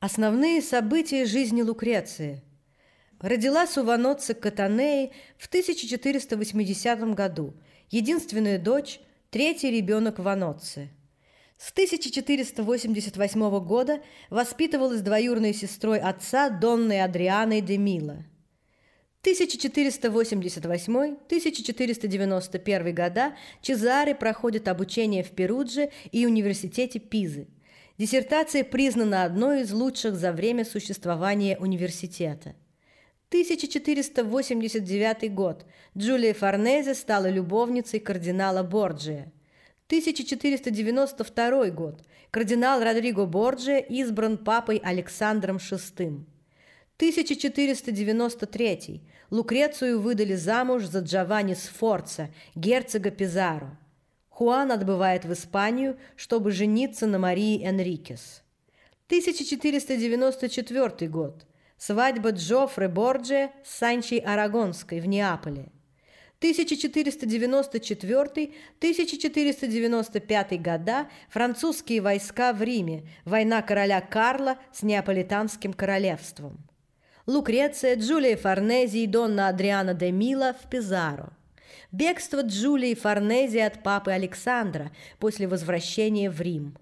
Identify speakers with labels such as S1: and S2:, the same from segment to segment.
S1: Основные события жизни Лукреции. Родилась у Ваноцци Катанеи в 1480 году, единственная дочь, третий ребенок Ваноцци. С 1488 года воспитывалась двоюрной сестрой отца Донной Адрианой де Мила. 1488-1491 года Чезаре проходит обучение в Перудже и университете Пизы – Диссертация признана одной из лучших за время существования университета. 1489 год. Джулия Форнезе стала любовницей кардинала Борджия. 1492 год. Кардинал Родриго Борджия избран папой Александром VI. 1493. Лукрецию выдали замуж за Джованни Сфорца, герцога Пизаро. Хуан отбывает в Испанию, чтобы жениться на Марии Энрикес. 1494 год. Свадьба Джоффре Борджия с Санчей Арагонской в Неаполе. 1494-1495 года французские войска в Риме, война короля Карла с Неаполитанским королевством. Лукреция, Джулия Форнези и Донна Адриана де Мила в Пизаро. Бегство Джулии Форнези от папы Александра после возвращения в Рим.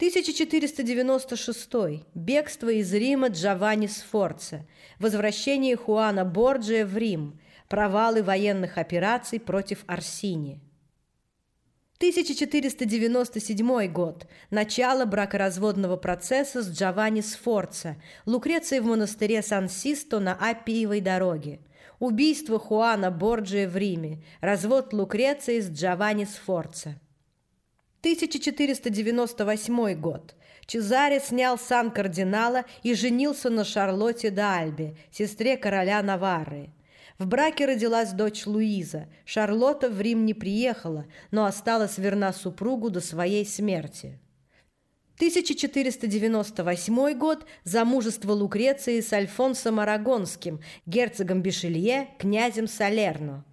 S1: 1496. Бегство из Рима Джованни Сфорца. Возвращение Хуана Борджия в Рим. Провалы военных операций против Арсини. 1497 год. Начало бракоразводного процесса с Джованни Сфорца. Лукреция в монастыре Сан-Систо на Аппиевой дороге. Убийство Хуана Борджия в Риме. Развод Лукреции с Джованни Сфорца. 1498 год. Чезаре снял сан кардинала и женился на Шарлотте Д'Альбе, сестре короля Наварры. В браке родилась дочь Луиза. Шарлотта в Рим не приехала, но осталась верна супругу до своей смерти. 1498 год – замужество Лукреции с Альфонсом Арагонским, герцогом Бишелье, князем Салерно.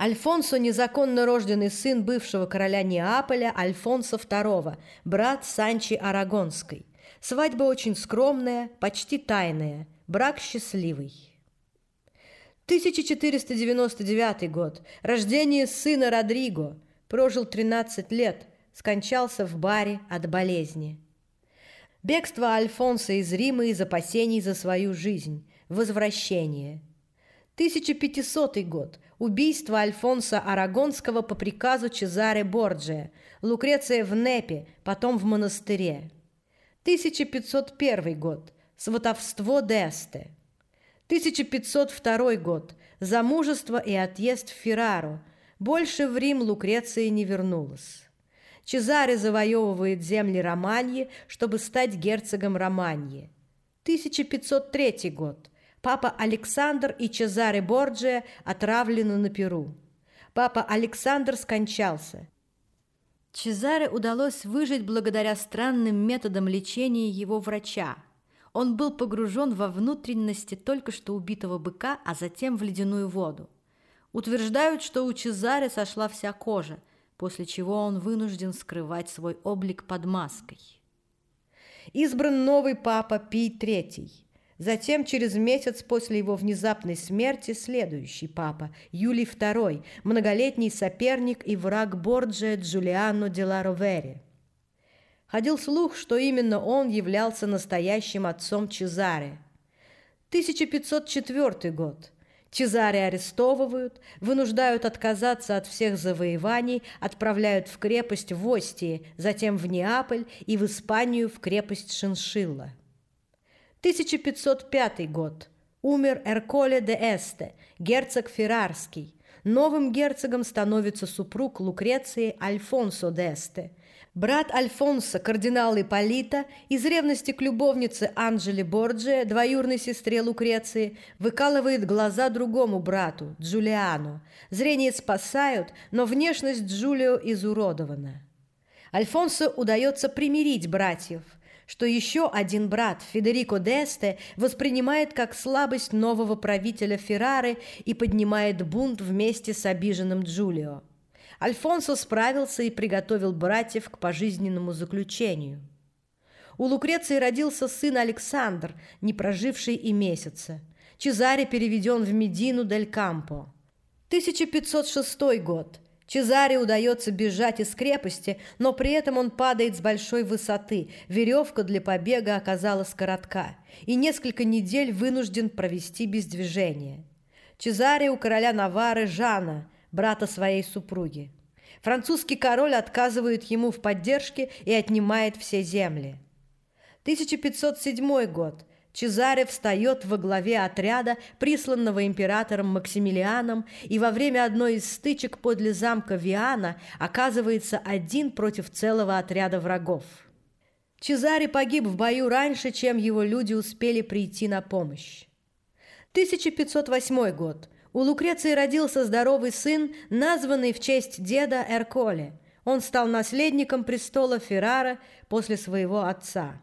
S1: Альфонсо – незаконно рожденный сын бывшего короля Неаполя Альфонса II, брат Санчи Арагонской. Свадьба очень скромная, почти тайная, брак счастливый. 1499 год. Рождение сына Родриго. Прожил 13 лет. Скончался в баре от болезни. Бегство Альфонса из Рима из опасений за свою жизнь. Возвращение. 1500 год. Убийство Альфонса Арагонского по приказу Чезаре Борджия. Лукреция в Непе, потом в монастыре. 1501 год. Сватовство Десте. 1502 год. Замужество и отъезд в Феррару. Больше в Рим Лукреция не вернулась. Чезаре завоевывает земли Романьи, чтобы стать герцогом Романьи. 1503 год. Папа Александр и Чезаре Борджия отравлены на Перу. Папа Александр скончался. Чезаре удалось выжить благодаря странным методам лечения его врача. Он был погружен во внутренности только что убитого быка, а затем в ледяную воду. Утверждают, что у Чезаре сошла вся кожа – после чего он вынужден скрывать свой облик под маской. Избран новый папа Пий III. Затем, через месяц после его внезапной смерти, следующий папа, Юлий II, многолетний соперник и враг Борджия Джулиано ла Ровери. Ходил слух, что именно он являлся настоящим отцом Чезаре. 1504 год – Чезаре арестовывают, вынуждают отказаться от всех завоеваний, отправляют в крепость в Остии, затем в Неаполь и в Испанию в крепость Шиншилла. 1505 год. Умер Эрколе де Эсте, герцог Феррарский. Новым герцогом становится супруг Лукреции Альфонсо де Эсте – Брат Альфонсо, кардинал Ипполита, из ревности к любовнице Анджеле Борджия, двоюрной сестре Лукреции, выкалывает глаза другому брату, Джулиану. Зрение спасают, но внешность Джулио изуродована. Альфонсо удается примирить братьев, что еще один брат, Федерико Десте, воспринимает как слабость нового правителя Феррары и поднимает бунт вместе с обиженным Джулио. Альфонсо справился и приготовил братьев к пожизненному заключению. У Лукреции родился сын Александр, не проживший и месяца. Чезаре переведен в Медину дель Кампо. 1506 год. Чезаре удается бежать из крепости, но при этом он падает с большой высоты. Веревка для побега оказалась коротка, и несколько недель вынужден провести без движения. Чезаре у короля Навары Жана, брата своей супруги. Французский король отказывает ему в поддержке и отнимает все земли. 1507 год. Чезаре встает во главе отряда, присланного императором Максимилианом, и во время одной из стычек подле замка Виана оказывается один против целого отряда врагов. Чезаре погиб в бою раньше, чем его люди успели прийти на помощь. 1508 год. У Лукреции родился здоровый сын, названный в честь деда Эрколе. Он стал наследником престола Феррара после своего отца.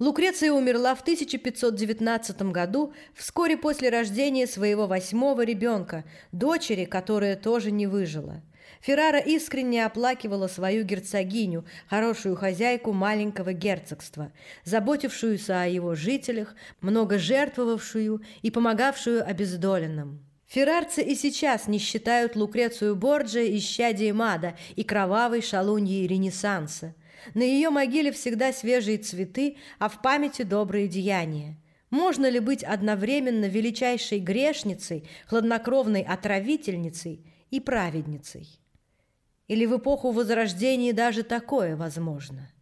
S1: Лукреция умерла в 1519 году, вскоре после рождения своего восьмого ребенка, дочери, которая тоже не выжила. Феррара искренне оплакивала свою герцогиню, хорошую хозяйку маленького герцогства, заботившуюся о его жителях, много жертвовавшую и помогавшую обездоленным. Феррарцы и сейчас не считают Лукрецию Борджи исчадием ада и кровавой шалуньей Ренессанса – на ее могиле всегда свежие цветы, а в памяти добрые деяния. Можно ли быть одновременно величайшей грешницей, хладнокровной отравительницей и праведницей? Или в эпоху Возрождения даже такое возможно –